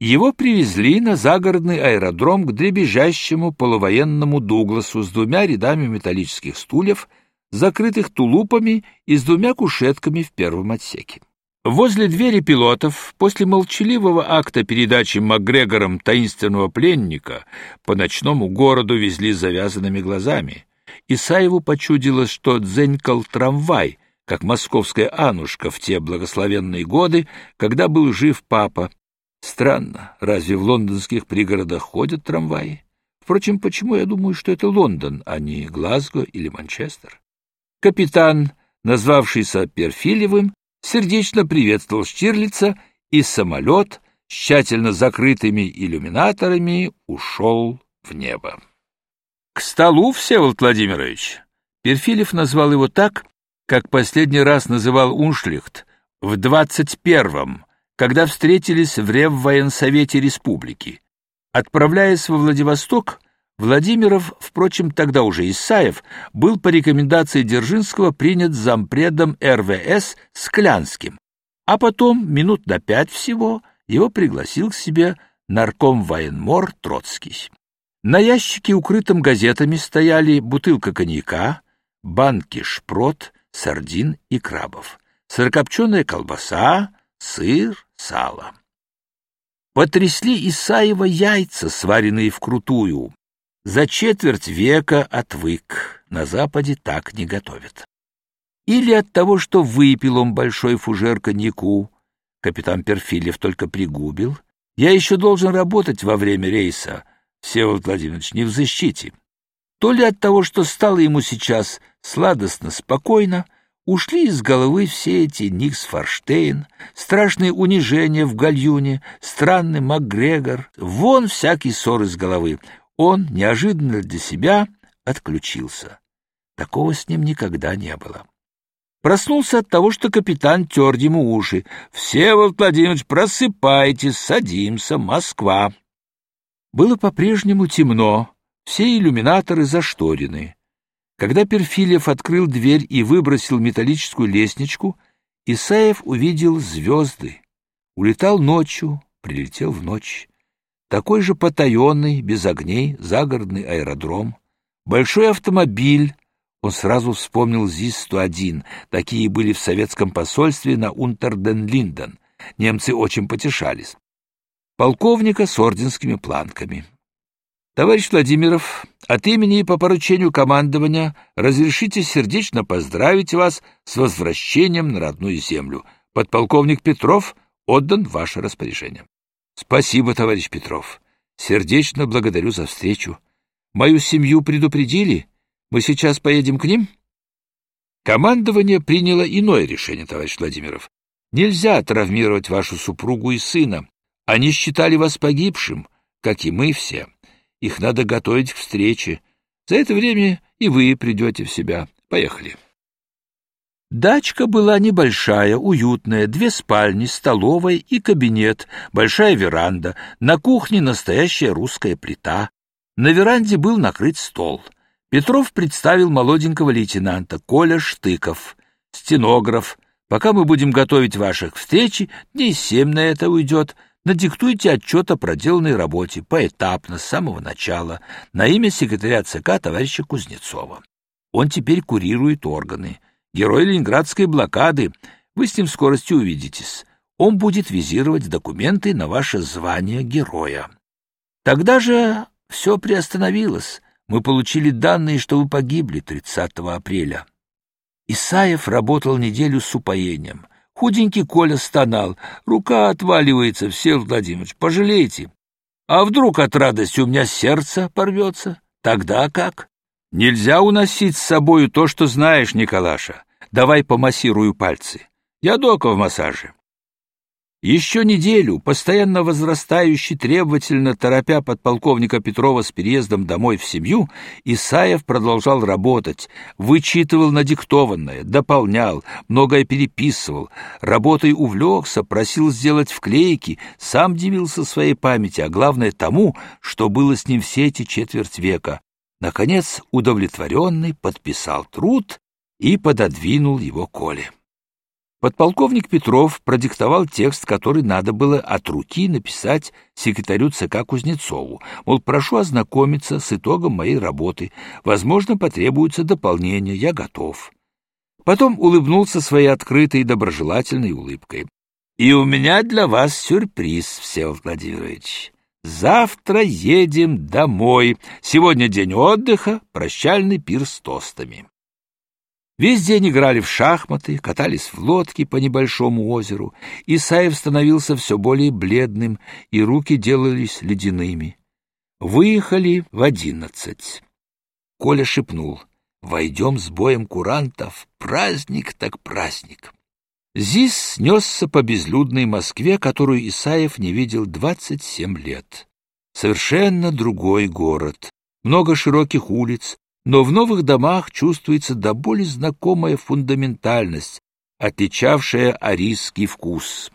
Его привезли на загородный аэродром к дребезжащему полувоенному Дугласу с двумя рядами металлических стульев, закрытых тулупами и с двумя кушетками в первом отсеке. Возле двери пилотов, после молчаливого акта передачи Макгрегором таинственного пленника, по ночному городу везли с завязанными глазами. Исаеву почудилось, что дзенькал трамвай, как московская Анушка в те благословенные годы, когда был жив папа. Странно, разве в лондонских пригородах ходят трамваи? Впрочем, почему я думаю, что это Лондон, а не Глазго или Манчестер? Капитан, назвавшийся Перфилевым, сердечно приветствовал Штирлица, и самолет с тщательно закрытыми иллюминаторами ушел в небо. — К столу, Всеволод Владимирович! Перфилев назвал его так, как последний раз называл Уншлихт в двадцать первом, когда встретились в Реввоенсовете Республики. Отправляясь во Владивосток, Владимиров, впрочем, тогда уже Исаев, был по рекомендации Дзержинского принят зампредом РВС Склянским, а потом, минут на пять всего, его пригласил к себе нарком военмор Троцкий. На ящике, укрытом газетами, стояли бутылка коньяка, банки шпрот, сардин и крабов, сырокопченая колбаса, сыр, сало. Потрясли Исаева яйца, сваренные вкрутую, за четверть века отвык, на Западе так не готовят. Или от того, что выпил он большой фужер коньяку, капитан Перфилев только пригубил, я еще должен работать во время рейса, Всеволод Владимирович, не в защите. То ли от того, что стало ему сейчас сладостно спокойно, ушли из головы все эти Никс Форштейн, страшные унижения в гальюне, странный МакГрегор, вон всякий ссор из головы, он неожиданно для себя отключился. Такого с ним никогда не было. Проснулся от того, что капитан тер ему уши. «Всеволод Владимирович, просыпайтесь, садимся, Москва!» Было по-прежнему темно, все иллюминаторы зашторены. Когда Перфилев открыл дверь и выбросил металлическую лестничку, Исаев увидел звезды. Улетал ночью, прилетел в ночь. Такой же потаенный, без огней, загородный аэродром, большой автомобиль. Он сразу вспомнил ЗИС-101. Такие были в советском посольстве на Унтерден-Линден. Немцы очень потешались. Полковника с орденскими планками. Товарищ Владимиров, от имени и по поручению командования разрешите сердечно поздравить вас с возвращением на родную землю. Подполковник Петров отдан ваше распоряжение. Спасибо, товарищ Петров. Сердечно благодарю за встречу. Мою семью предупредили? Мы сейчас поедем к ним? Командование приняло иное решение, товарищ Владимиров. Нельзя травмировать вашу супругу и сына. Они считали вас погибшим, как и мы все. Их надо готовить к встрече. За это время и вы придете в себя. Поехали. Дачка была небольшая, уютная, две спальни, столовая и кабинет, большая веранда, на кухне настоящая русская плита. На веранде был накрыт стол. Петров представил молоденького лейтенанта Коля Штыков, стенограф. Пока мы будем готовить ваших встреч, дней семь на это уйдет. Надиктуйте отчет о проделанной работе поэтапно, с самого начала, на имя секретаря ЦК товарища Кузнецова. Он теперь курирует органы герой ленинградской блокады. Вы с ним в скорости увидитесь. Он будет визировать документы на ваше звание героя. Тогда же все приостановилось. Мы получили данные, что вы погибли 30 апреля. Исаев работал неделю с упоением. Худенький Коля стонал. Рука отваливается, Всеволод Владимирович, пожалейте. А вдруг от радости у меня сердце порвется? Тогда как? Нельзя уносить с собою то, что знаешь, Николаша. Давай помассирую пальцы. Я дока в массаже. Еще неделю, постоянно возрастающий, требовательно торопя подполковника Петрова с переездом домой в семью, Исаев продолжал работать, вычитывал надиктованное, дополнял, многое переписывал, работой увлекся, просил сделать вклейки, сам дивился своей памяти, а главное тому, что было с ним все эти четверть века. Наконец, удовлетворенный, подписал труд и пододвинул его Коле. Подполковник Петров продиктовал текст, который надо было от руки написать секретарю ЦК Кузнецову. Мол, прошу ознакомиться с итогом моей работы. Возможно, потребуется дополнение. Я готов. Потом улыбнулся своей открытой и доброжелательной улыбкой. «И у меня для вас сюрприз, Всеволод Владимирович. Завтра едем домой. Сегодня день отдыха, прощальный пир с тостами». Весь день играли в шахматы, катались в лодке по небольшому озеру. Исаев становился все более бледным, и руки делались ледяными. Выехали в одиннадцать. Коля шепнул. «Войдем с боем курантов. Праздник так праздник». ЗИС снесся по безлюдной Москве, которую Исаев не видел двадцать семь лет. Совершенно другой город. Много широких улиц, но в новых домах чувствуется до боли знакомая фундаментальность, отличавшая арийский вкус.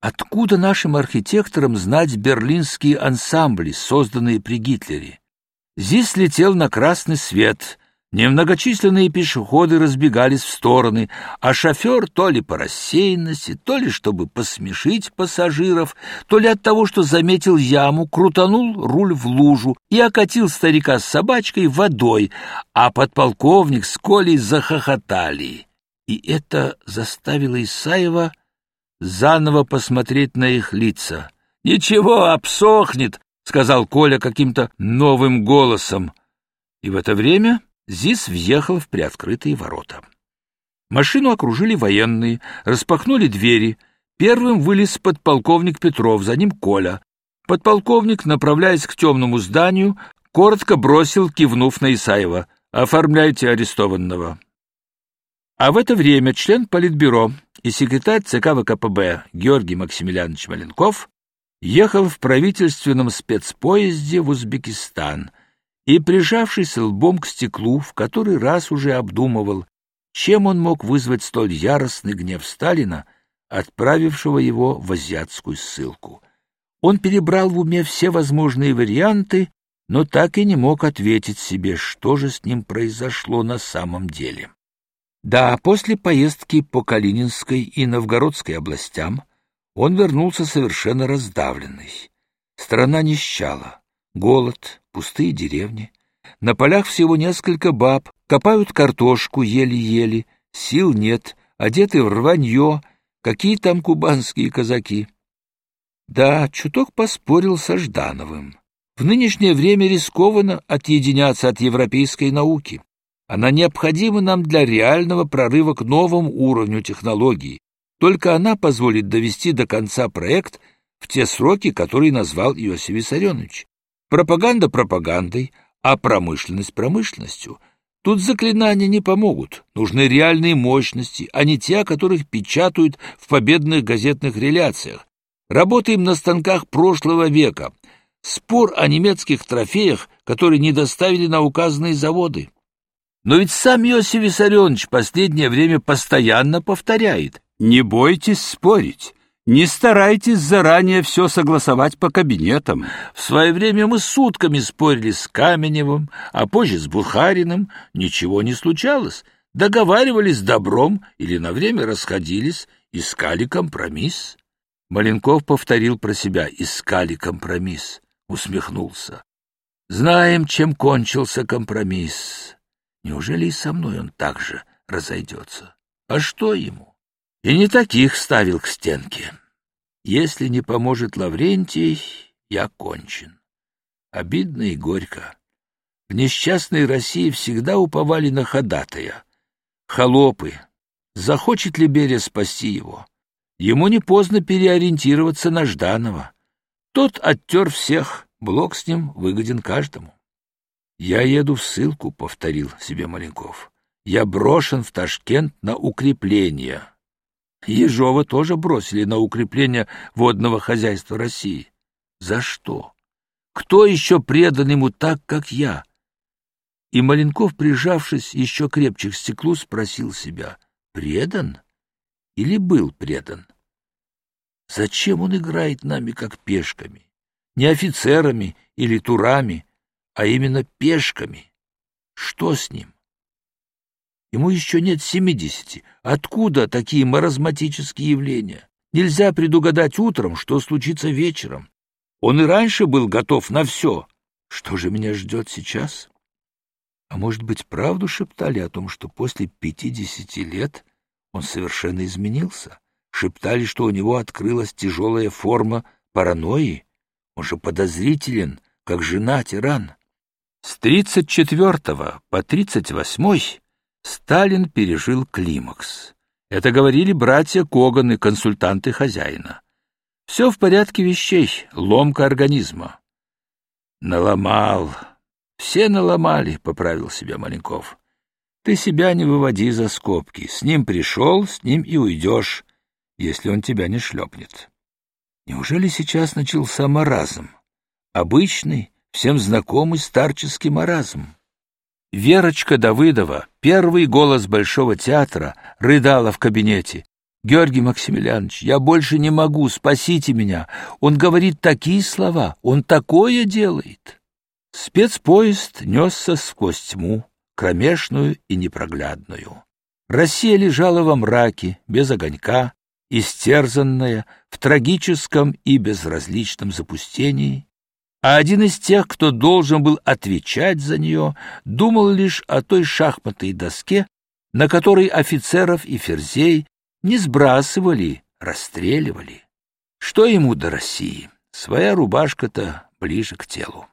Откуда нашим архитекторам знать берлинские ансамбли, созданные при Гитлере? Здесь летел на красный свет, Немногочисленные пешеходы разбегались в стороны, а шофер то ли по рассеянности, то ли чтобы посмешить пассажиров, то ли от того, что заметил яму, крутанул руль в лужу и окатил старика с собачкой водой, а подполковник с Колей захохотали. И это заставило Исаева заново посмотреть на их лица. «Ничего, обсохнет», — сказал Коля каким-то новым голосом. И в это время ЗИС въехал в приоткрытые ворота. Машину окружили военные, распахнули двери. Первым вылез подполковник Петров, за ним Коля. Подполковник, направляясь к темному зданию, коротко бросил, кивнув на Исаева. «Оформляйте арестованного». А в это время член Политбюро и секретарь ЦК ВКПБ Георгий Максимiliaнович Маленков ехал в правительственном спецпоезде в Узбекистан — и, прижавшись лбом к стеклу, в который раз уже обдумывал, чем он мог вызвать столь яростный гнев Сталина, отправившего его в азиатскую ссылку. Он перебрал в уме все возможные варианты, но так и не мог ответить себе, что же с ним произошло на самом деле. Да, после поездки по Калининской и Новгородской областям он вернулся совершенно раздавленный. Страна нищала, голод, пустые деревни. На полях всего несколько баб, копают картошку еле-еле, сил нет, одеты в рванье, какие там кубанские казаки. Да, чуток поспорил со Ждановым. В нынешнее время рискованно отъединяться от европейской науки. Она необходима нам для реального прорыва к новому уровню технологий. Только она позволит довести до конца проект в те сроки, которые назвал Иосиф Виссарионович. Пропаганда пропагандой, а промышленность промышленностью. Тут заклинания не помогут. Нужны реальные мощности, а не те, о которых печатают в победных газетных реляциях. Работаем на станках прошлого века. Спор о немецких трофеях, которые не доставили на указанные заводы. Но ведь сам Иосиф Виссарионович последнее время постоянно повторяет. Не бойтесь спорить. Не старайтесь заранее все согласовать по кабинетам. В свое время мы сутками спорили с Каменевым, а позже с Бухариным. Ничего не случалось. Договаривались добром или на время расходились, искали компромисс. Маленков повторил про себя «искали компромисс», усмехнулся. «Знаем, чем кончился компромисс. Неужели и со мной он так же разойдется? А что ему?» И не таких ставил к стенке. Если не поможет Лаврентий, я кончен. Обидно и горько. В несчастной России всегда уповали на ходатая. Холопы. Захочет ли Берия спасти его? Ему не поздно переориентироваться на Жданова. Тот оттер всех, блок с ним выгоден каждому. «Я еду в ссылку», — повторил себе Маленков. «Я брошен в Ташкент на укрепление». Ежова тоже бросили на укрепление водного хозяйства России. За что? Кто еще предан ему так, как я? И Маленков, прижавшись еще крепче к стеклу, спросил себя, предан или был предан? Зачем он играет нами как пешками? Не офицерами или турами, а именно пешками. Что с ним? Ему еще нет семидесяти. Откуда такие маразматические явления? Нельзя предугадать утром, что случится вечером. Он и раньше был готов на все. Что же меня ждет сейчас? А может быть, правду шептали о том, что после пятидесяти лет он совершенно изменился? Шептали, что у него открылась тяжелая форма паранойи? Он же подозрителен, как жена-тиран. С 34 по 38 Сталин пережил климакс. Это говорили братья Коганы, консультанты хозяина. Все в порядке вещей, ломка организма. Наломал. Все наломали, поправил себя Маленков. Ты себя не выводи за скобки. С ним пришел, с ним и уйдешь, если он тебя не шлепнет. Неужели сейчас начался маразм? Обычный, всем знакомый старческий маразм. Верочка Давыдова, первый голос Большого театра, рыдала в кабинете. «Георгий Максимiliaнович, я больше не могу, спасите меня. Он говорит такие слова, он такое делает». Спецпоезд несся сквозь тьму, кромешную и непроглядную. Россия лежала во мраке, без огонька, истерзанная, в трагическом и безразличном запустении, а один из тех, кто должен был отвечать за нее, думал лишь о той шахматной доске, на которой офицеров и ферзей не сбрасывали, расстреливали. Что ему до России? Своя рубашка-то ближе к телу.